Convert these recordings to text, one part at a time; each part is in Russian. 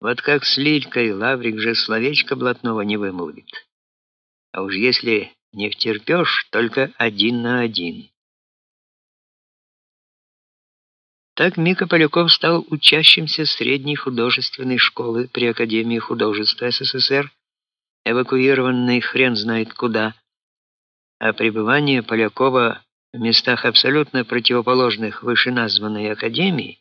Вот как с Лилькой Лаврик же словечко блатного не вымолвит. А уж если не втерпёшь, только один на один. Так Мика Поляков стал учащимся средней художественной школы при Академии художеств СССР, эвакуированный хрен знает куда. А пребывание Полякова в местах абсолютно противоположных вышеназванной академии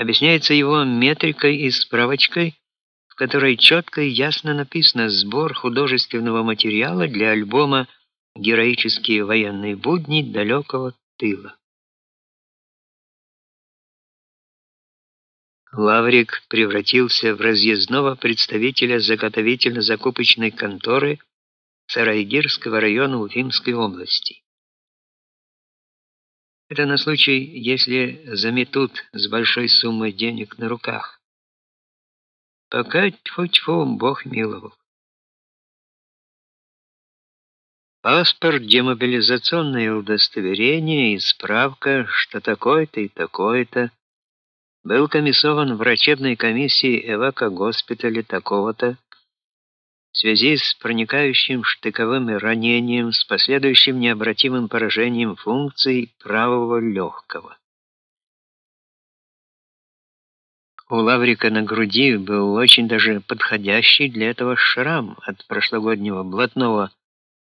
объясняется его метрикой и справочкой, в которой четко и ясно написано сбор художественного материала для альбома Героические военные будни далекого тыла. Лаврик превратился в разъездного представителя заготовительно-закупочной конторы Сарайгирского района Уфимской области. Это на случай, если заметут с большой суммой денег на руках. Пока тьфу-тьфу, Бог миловал. Паспорт, демобилизационное удостоверение и справка, что такое-то и такое-то, был комиссован врачебной комиссией эвако-госпиталя такого-то, в связи с проникающим штыковым ранением с последующим необратимым поражением функций правого легкого. У Лаврика на груди был очень даже подходящий для этого шрам от прошлогоднего блатного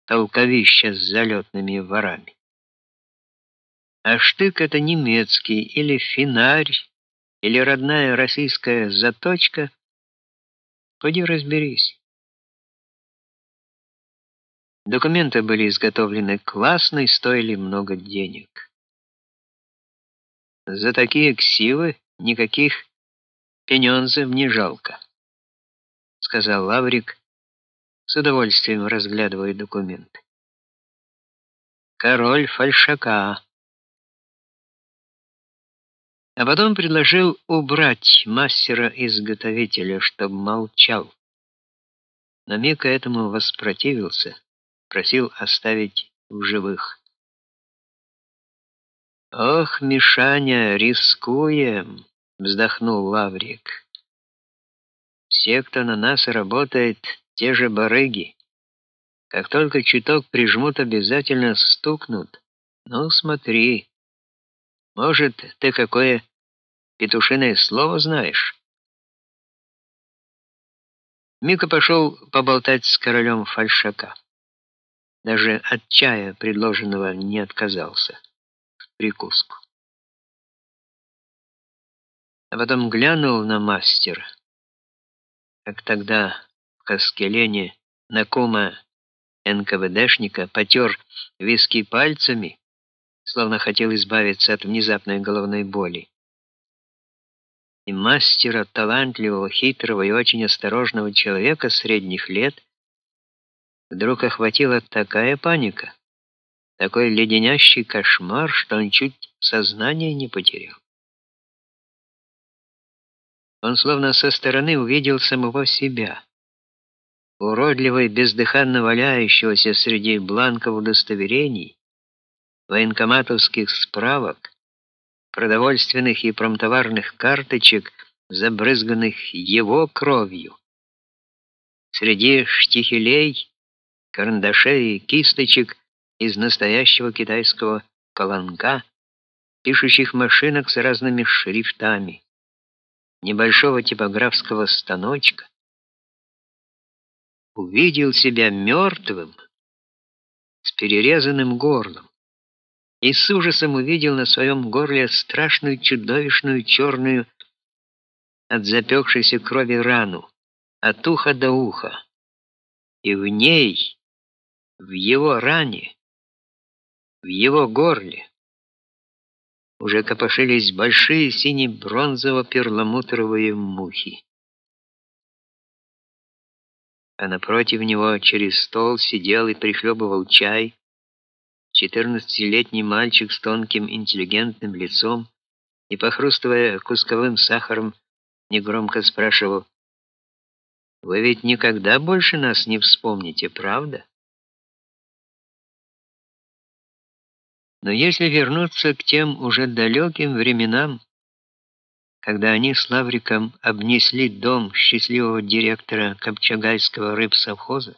толковища с залетными ворами. А штык это немецкий или финарь, или родная российская заточка. Поди разберись. Документы были изготовлены классно и стоили много денег. За такие ксивы никаких пенёнзов не жалко, сказал Лаврик, с удовольствием разглядывая документы. Король фальшака. А потом предложил убрать мастера-изготовителя, чтобы молчал. Но этому воспротивился просил оставить в живых. Ох, Мишаня, рискуем, вздохнул Лаврик. Все, кто на нас работает, те же барыги. Как только чуток прижмут, обязательно стукнут. Ну, смотри. Может, ты какое петушиное слово знаешь? Мика пошел поболтать с королем фальшака. Даже от чая предложенного не отказался. В прикуску. А потом глянул на мастера, как тогда в Каскелене на кума НКВДшника потер виски пальцами, словно хотел избавиться от внезапной головной боли. И мастера, талантливого, хитрого и очень осторожного человека средних лет Вдруг охватила такая паника, такой леденящий кошмар, что он чуть сознание не потерял. Он словно со стороны увидел самого себя, уродливо и бездыханно валяющегося среди бланков удостоверений, военкоматовских справок, продовольственных и промтоварных карточек, забрызганных его кровью. Среди штихелей карандашей и кисточек из настоящего китайского колонка, пишущих машинок с разными шрифтами, небольшого типографского станочка, увидел себя мертвым с перерезанным горлом и с ужасом увидел на своем горле страшную чудовищную черную от запекшейся крови рану, от уха до уха. И в ней в его ране, в его горле уже копошились большие сине-бронзово-перламутровые мухи. А напротив него через стол сидел и прихлебывал чай четырнадцатилетний мальчик с тонким интеллигентным лицом и похрустывая кусковым сахаром, негромко спрашивал: "Вы ведь никогда больше нас не вспомните, правда?" Но если вернуться к тем уже далеким временам, когда они с Лавриком обнесли дом счастливого директора Копчагайского рыбсовхоза,